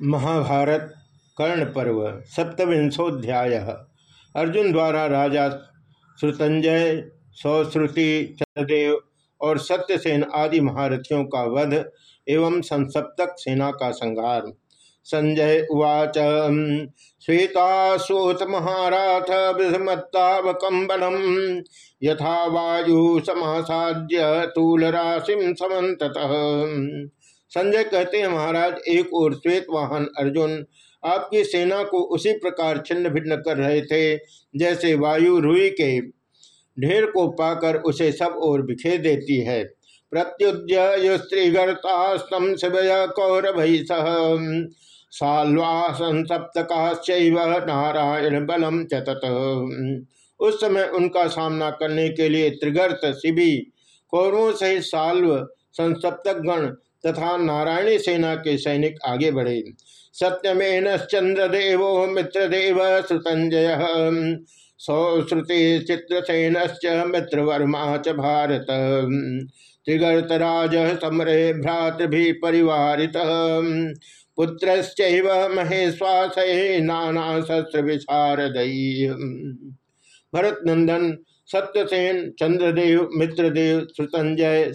महाभारत कर्ण पर्व, सप्तविंशोध्याय। अर्जुन द्वारा राजा श्रुतंजय सौश्रुति, चंद्रदेव और सत्यसेन आदि महारथियों का वध एवं संसप्तक सेना का संहार संजय उवाच श्वेताशोत महाराथ विषमत्तावकम्बलम यथा वायु समासाद्य तूल राशि समत संजय कहते हैं, महाराज, एक और श्वेत वाहन, अर्जुन, आपकी सेना को उसी प्रकार छिन्न भिन्न कर रहे थे, जैसे वायु रुई के ढेर को पाकर उसे सब और बिखेर देती है। शिवय कौरभ नारायण बलम चतत उस समय उनका सामना करने के लिए त्रिगर्त शिवी कौरवों सहित साल्व संसप्तक गण तथा नारायणी सेना के सैनिक आगे बढ़े। सत्यमेन चंद्रदेव मित्रदेव श्रुतंजय सौश्रुति चित्रसेन मित्रवर्मा च भारत। त्रिगर्तराज समरे भ्रातृभि परिवारित पुत्र महेश्वास नाना शस्त्र विशारद भरत नंदन सत्यसेन, चंद्रदेव, मित्रदेव श्रुतंजय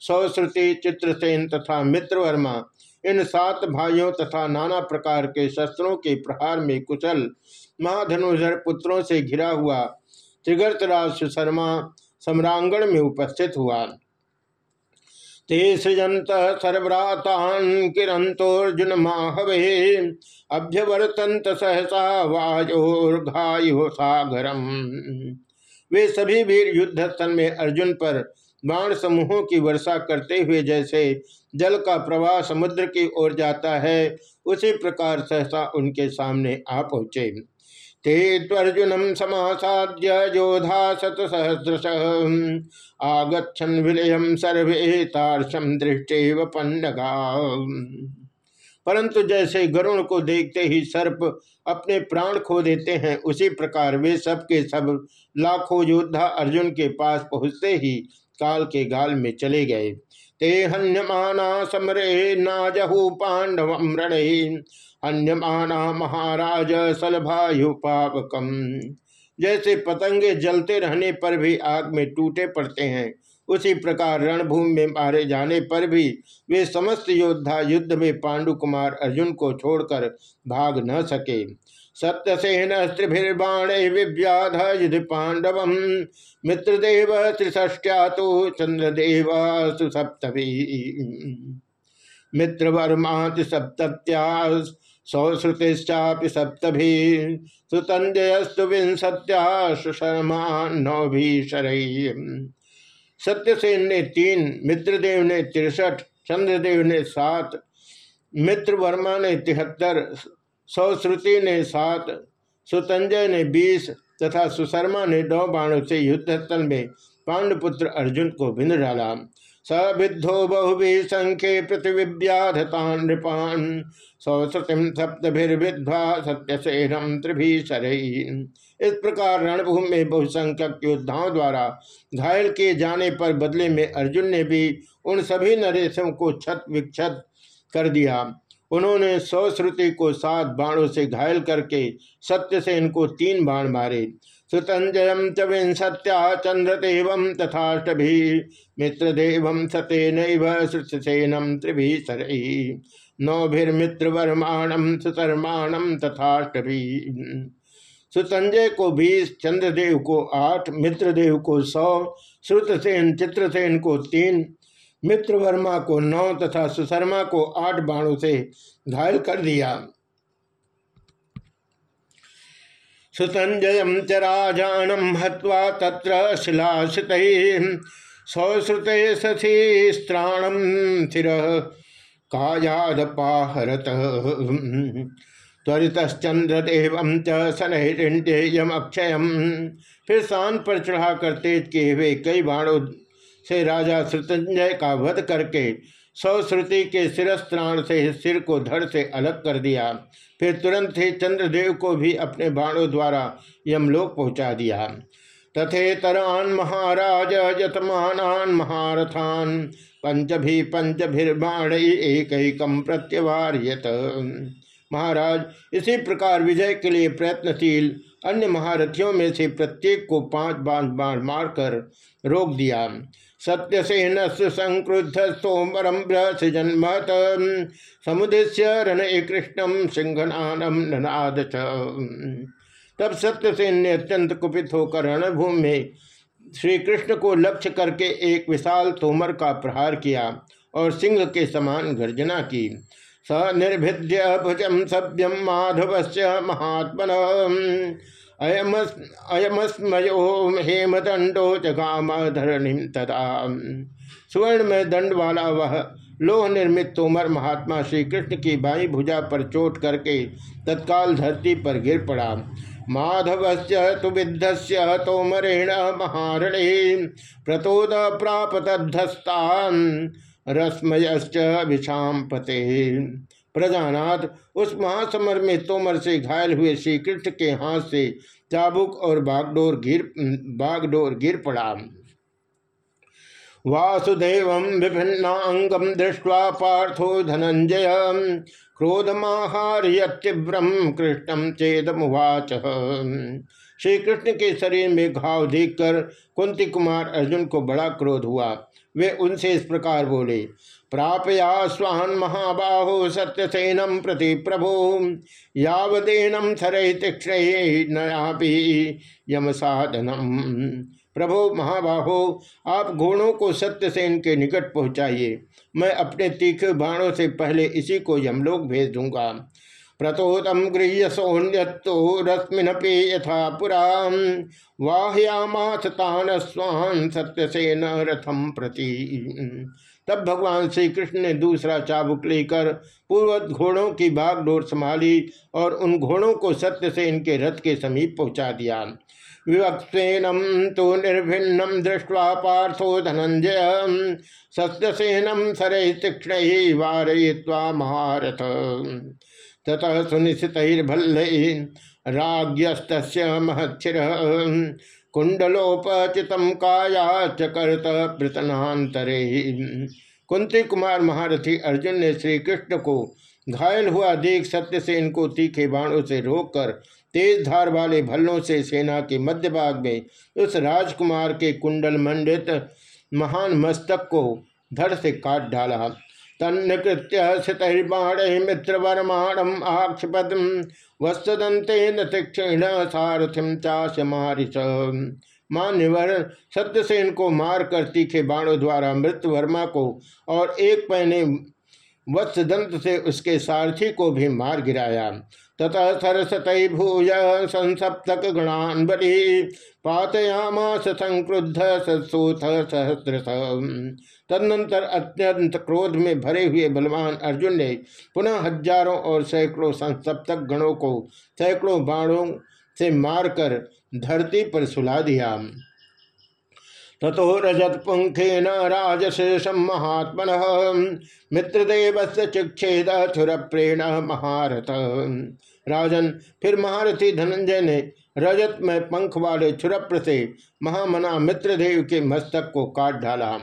सौश्रुति चित्रसेन तथा मित्रवर्मा, इन सात भाइयों तथा नाना प्रकार के शस्त्रों के प्रहार में कुशल महाधनुधर पुत्रों से घिरा हुआ त्रिगर्तराज शर्मा सम्रांगण में उपस्थित हुआ। ते सृजंत सर्वरातान किरंतोर्जुन माहवे अभ्यवर्तंत सहसा वायोर्घायो सागरम। वे सभी वीर युद्ध स्थल में अर्जुन पर बाण समूहों की वर्षा करते हुए जैसे जल का प्रवाह समुद्र की ओर जाता है, उसी प्रकार सहसा उनके सामने आ पहुँचे। ते त्वर्जुनम समासाद्य योधा शत सहस्रश। आगछन विलयम सर्वे तारसम दृष्टि परंतु जैसे गरुण को देखते ही सर्प अपने प्राण खो देते हैं, उसी प्रकार वे सब के सब लाखों योद्धा अर्जुन के पास पहुँचते ही काल के गाल में चले गए। ते हन्यमाना समरे नाजहु पांडव रण हन्यमाना महाराज सलभायुपावकम जैसे पतंगे जलते रहने पर भी आग में टूटे पड़ते हैं। उसी प्रकार रणभूमि में मारे जाने पर भी वे समस्त योद्धा युद्ध में पांडु कुमार अर्जुन को छोड़कर भाग न सके। सत्यसेन स्त्रिभिर्बाण विव्याध युधि पांडव मित्रदेव त्रिष्ठ्या तो चंद्रदेव सुसप्तभी मित्रवर्मा सप्त्या सौश्रुतिश्चापि सप्तभी सुतंजयस्तु विंशत्या सुशर्मा नौभीषर सत्यसेन ने तीन, मित्रदेव ने तिरसठ, चंद्रदेव ने सात मित्र वर्मा ने तिहत्तर, सौश्रुति ने सात, सुतंजय ने बीस तथा सुशर्मा ने नौ बाणों से युद्ध स्थल में पांडपुत्र अर्जुन को भिन्न डाला। सबिद्धो बहुभी संख्य पृथ्वीव्याधता नृपान। सौश्रुतिम सप्तभिर्विध्वा सत्यसेनम त्रिभीषर। इस प्रकार रणभूमि में बहुसंख्यक योद्धाओं द्वारा घायल किए जाने पर बदले में अर्जुन ने भी उन सभी नरेशों को छत विक्षत कर दिया। उन्होंने सौश्रुति को सात बाणों से घायल करके सत्यसेन को तीन बाण मारे। सुतंजयम च विंशत्या चंद्रदेव तथाष्टभी मित्रदेव सतेन श्रुतसेनम त्रिभीसर नौभिर्मित्रवर्माणम सुतर्माणम तथाष्टभी। सुतंजय को बीस, चंद्रदेव को आठ, मित्रदेव को सौ श्रुतसेन चित्रसेन को तीन मित्रवर्मा को नौ तथा सुशर्मा को आठ बाणों से घायल कर दिया। सुतंजय च राजानम हवा तत्र शिलाशित सौश्रुत सथी स्त्राणम स्थिर कायादपाहरत। त्वरितश्चंद्रदेव च सनहिण्यम अक्षय फिर शान पर चढ़ा कर तेज किए हुए कई बाणों से राजा श्रुतंजय का वध करके सौश्रुति के शिरस्त्राण से सिर को धड़ से अलग कर दिया। फिर तुरंत ही चंद्रदेव को भी अपने बाणों द्वारा यमलोक पहुँचा दिया। तथेतरान महाराज यतमान महारथान, पंचभि पंचभिर्बाण एक प्रत्यवार्यत। महाराज, इसी प्रकार विजय के लिए प्रयत्नशील अन्य महारथियों में से प्रत्येक को पाँच बाण बाण मारकर रोक दिया। सत्यसेन संक्रुद्ध सोमरम जन्मत। समुदेश्य रण कृष्णम सिंहनानम ननाद तब सत्यसेन ने अत्यंत कुपित होकर रणभूमि में श्री कृष्ण को लक्ष्य करके एक विशाल तोमर का प्रहार किया और सिंह के समान गर्जना की। स निर्भिद्य भुजम सभ्यम माधव से महात्मन अयमस्मयो हेमदंडो जगाम धरणि तदा। स्वर्ण में दंड वाला वह लोह निर्मित तोमर महात्मा श्री कृष्ण की बाई भुजा पर चोट करके तत्काल धरती पर गिर पड़ा। माधव तो विद्ध से तोमरेण महारणे प्रतोद प्रापतस्तान रश्मयश्च विषाम पते प्रजानाथ, उस महासमर में तोमर से घायल हुए श्री कृष्ण के हाथ से चाबुक और बागडोर गिर बागडोर गिर पड़ा। वासुदेव विभिन्नांगम दृष्टवा पार्थो धनंजय क्रोधमाहार्यतीव्रम कृष्णम चेदमुवाच। श्री कृष्ण के शरीर में घाव देखकर कुंती कुमार अर्जुन को बड़ा क्रोध हुआ। वे उनसे इस प्रकार बोले, प्रापया स्वाहन महाबाहो सत्यसेनम प्रति प्रभु, यावदेनम थरय तीक्षण नयापि यम साधनम। प्रभु महाबाहो, आप घोड़ों को सत्यसेन के निकट पहुँचाइए। मैं अपने तीखे बाणों से पहले इसी को यमलोक भेज दूँगा। प्रतोतम गृह्य सोन्यत्तो रश्मिनपि यथा पुरा वाह्यामाथ तान स्वान सत्यसेन रथम प्रति। तब भगवान श्री कृष्ण ने दूसरा चाबुक लेकर पूर्वत घोड़ों की बागडोर संभाली और उन घोड़ों को सत्य से इनके रथ के समीप पहुँचा दिया। विवक्षेनम तो निर्भिन्नम दृष्टवा पार्थो धनंजय। सत्यसेनम सरे तीक्षण वारय्वा महारथ ततः सुनिश्चितर्भल्ल राज्यस्त महच्छिर। कुंडलोपचितम काया चकर्त प्रतनातरे कुंती कुमार महारथी अर्जुन ने श्री कृष्ण को घायल हुआ देख सत्य से इनको तीखे बाणों से रोककर तेज धार वाले भल्लों से सेना के मध्य भाग में उस राजकुमार के कुंडल मंडित महान मस्तक को धड़ से काट डाला। तन्नकृत्य स्थितर्बाण मित्रवर्माणम आक्षपद वत्सदंतेन तीक्षण सारथिम चाशमारिश मान्यवर सत्यसेन को मार कर तीखे बाणों द्वारा मृत वर्मा को और एक पहने वत्सदंत से उसके सारथी को भी मार गिराया। ततः सरसत भूय संसप्तक गणान बलि पातयामास संक्रुद्ध सत्सोथ सहस्र तदनंतर अत्यंत क्रोध में भरे हुए बलवान अर्जुन ने पुनः हज़ारों और सैकड़ों संसप्तक गणों को सैकड़ों बाणों से मारकर धरती पर सुला दिया। तथो रजत पुंखेन राजशेषम महात्मन। मित्रदेव से चिक्षेद प्रेण महारथ। राजन, फिर महारथी धनंजय ने रजत में पंख वाले छुरप्र से महामना मित्रदेव के मस्तक को काट डाला।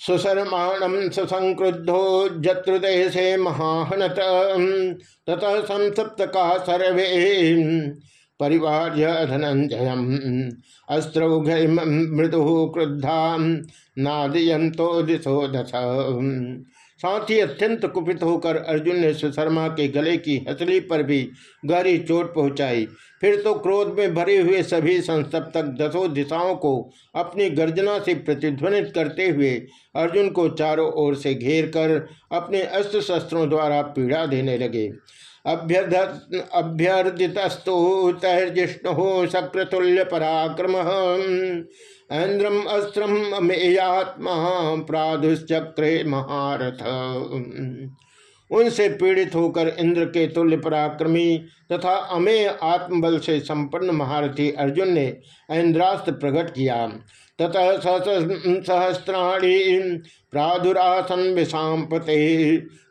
सुशर्माणम सुसंक्रुद्धो जत्रुदेशे महाहनत। ततः संसप्त का सर्वे परिवार धनंजय अस्त्रौघ मृदु क्रुद्धा नादयंतो दिशो दश साथ ही अत्यंत कुपित होकर अर्जुन ने सुशर्मा के गले की हथली पर भी गहरी चोट पहुंचाई। फिर तो क्रोध में भरे हुए सभी संसप्तक दसों दिशाओं को अपनी गर्जना से प्रतिध्वनित करते हुए अर्जुन को चारों ओर से घेर कर अपने अस्त्र शस्त्रों द्वारा पीड़ा देने लगे। अभ्यर्दितस्तु तैर्जिष्णु शक्रतुल्य पराक्रम ऐन्द्रम अस्त्रम अमेयात्मा प्रादुश्चक्रे महारथ। उनसे पीड़ित होकर इंद्र के तुल्य पराक्रमी तथा अमेय आत्मबल से संपन्न महारथी अर्जुन ने ऐन्द्रास्त्र प्रकट किया। ततः सहस्राणी प्रादुरासन विषापते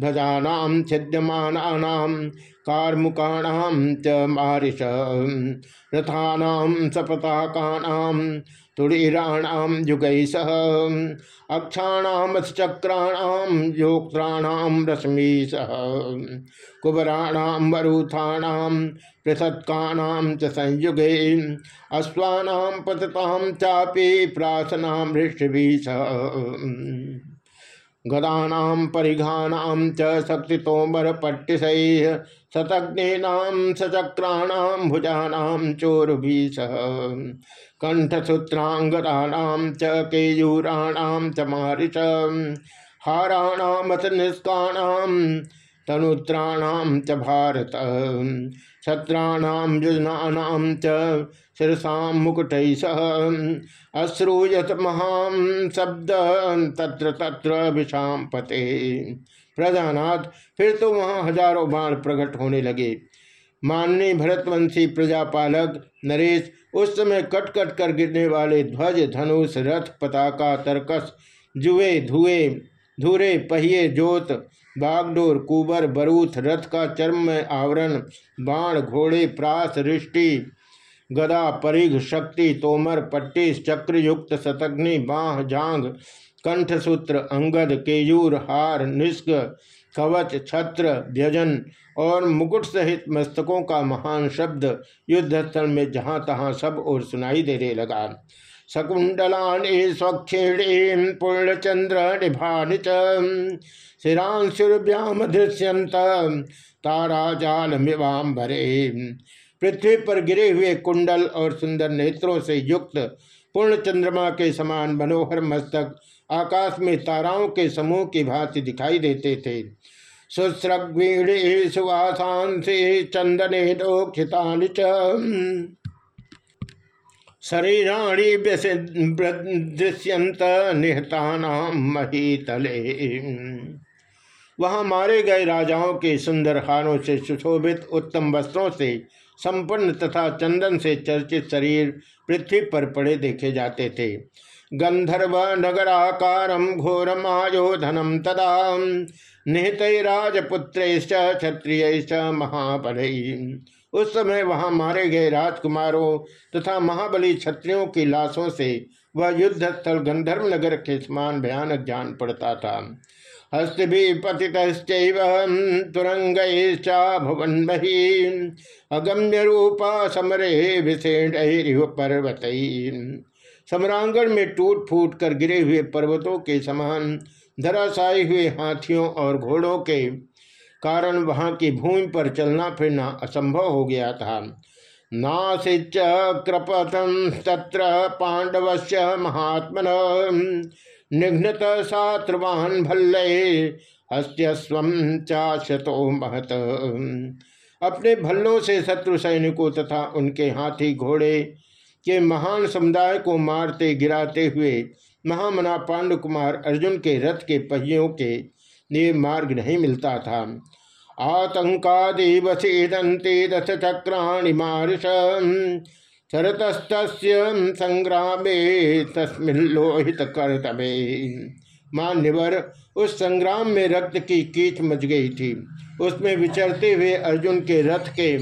ध्वजा ध्वजानाम छिद्यमानानाम कार्मुकाणाम मारिश रथानाम सपताकानाम तुड़ीराणाम युग सह। अक्षाणाम चक्राणाम योक्त्राणाम रश्मि सह। कुबराणाम वरूथाणाम पृथत्काणाम च संयुगे। अश्वानाम पतताम चापी प्रासनाम ऋषभि सह। गदानाम परिघानाम च शक्ति तोमर पट्टिश शतग्नाम सचक्राणाम भुजानाम चोरभी सह कंठसूत्रांगदानाम च केयूराणाम च मारिच हाराणामथ निष्काणाम तनुत्राणाम च भारत छत्राणाम युजनानाम च मुकुट सह। अश्रूयत महाम शब्द तत्र तत्र विषाम पते। प्रजानाथ, फिर तो वहाँ हज़ारों बाण प्रकट होने लगे। माननी भरतवंशी प्रजापालक नरेश, उस समय कट कट कर गिरने वाले ध्वज, धनुष, रथ, पताका, तरकस, जुए, धुए, धूरे, पहिए जोत बागडोर, कुबर बरूथ रथ का चर्म में आवरण, बाण, घोड़े, प्रास, रिष्टि, गदा, परिघ, शक्ति, तोमर, पट्टी, चक्रयुक्त शतग्नि बाह जांग कंठसूत्र, अंगद, केयूर, हार निष्क कवच, छत्र, व्यजन और मुकुट सहित मस्तकों का महान शब्द युद्धस्थल में जहाँ तहाँ सब और सुनाई देने लगा। शकुंडलानि स्वक्षेणी पूर्णचंद्र निभानि शिरांशुर्भ्याम दृश्यंत तारा जाल मिवाम्बरे पृथ्वी पर गिरे हुए कुंडल और सुंदर नेत्रों से युक्त पूर्ण चंद्रमा के समान मनोहर मस्तक आकाश में ताराओं के समूह की भांति दिखाई देते थे। सुश्रवीणे सुवासांसे चंदने दोक्षिता शरीराणी दृश्यंत निहता महीतले। वहाँ मारे गए राजाओं के सुंदर हारों से सुशोभित उत्तम वस्त्रों से संपन्न तथा चंदन से चर्चित शरीर पृथ्वी पर पड़े देखे जाते थे। गंधर्व नगराकारम घोरम आयोधनम तदा निहित राजपुत्र क्षत्रिय महाबल। उस समय वहाँ मारे गए राजकुमारों तथा महाबली क्षत्रियों की लाशों से वह युद्ध स्थल गंधर्व नगर के समान भयानक जान पड़ता था। हस्तभिपतितश्चैव तुरंगैश्चा भुवन्मही अगम्य रूपा समरे पर्वत। सम्रांगण में टूट फूट कर गिरे हुए पर्वतों के समान धराशायी हुए हाथियों और घोड़ों के कारण वहाँ की भूमि पर चलना फिरना असंभव हो गया था। नासिच कृपतम तत्र पांडवस्य महात्मन, निघ्नत सात्रवाहन भल्ल हस्त्यस्व चाशतो महत। अपने भल्लों से शत्रु सैनिकों तथा उनके हाथी घोड़े के महान समुदाय को मारते गिराते हुए महामना पांडु कुमार अर्जुन के रथ के पहियों के लिए मार्ग नहीं मिलता था। आतंकादि वसीदंते रथ चक्राणि मारिश शरतस्त संग्रामे तस्मिल्लोहित कर्तव्य मान्यवर, उस संग्राम में रक्त की कीच मच गई थी। उसमें विचरते हुए अर्जुन के रथ के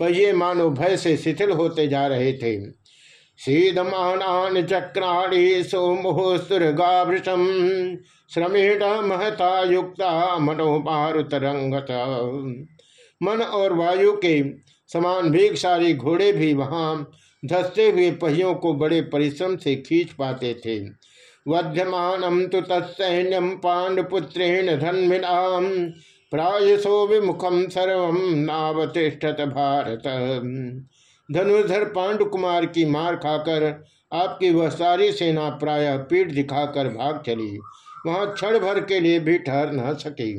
पहिए मानो भय से शिथिल होते जा रहे थे। सीधमान चक्राणी सोमुहुस्तुर्गाभृशम श्रमेण महता युक्ता मनोमारुतरंगत मन और वायु के समान वेगशाली घोड़े भी वहाँ धसते हुए पहियों को बड़े परिश्रम से खींच पाते थे। वध्यमान तो तत्सैन्यम पांडपुत्रेण धन्विनाम प्रायसो विमुखम सर्व नावतिष्ठत भारत धनुर्धर पांडुकुमार की मार खाकर आपकी वह सारी सेना प्राय पीठ दिखाकर भाग चली। वहाँ क्षण भर के लिए भी ठहर न सकी।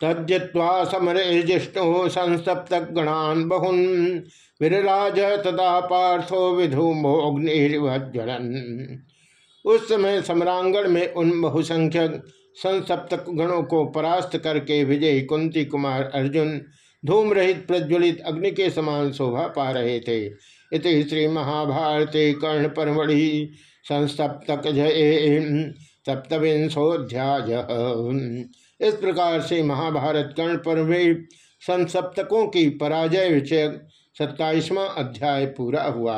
तद्यवा समरे जिष्णु संसप्त गणान बहुन विरराज तदा पार्थो विधूमोग्निर्वज्वलन उस समय सम्रांगण में उन बहुसंख्यक संसप्तक गणों को परास्त करके विजय कुंती कुमार अर्जुन धूम रहित प्रज्वलित अग्नि के समान शोभा पा रहे थे। इति श्री महाभारती कर्ण परमढ़ि संसप्तक सप्तविंशोध्याय इस प्रकार से महाभारत कर्ण पर्व संसप्तकों की पराजय विषय सत्ताईसवां अध्याय पूरा हुआ।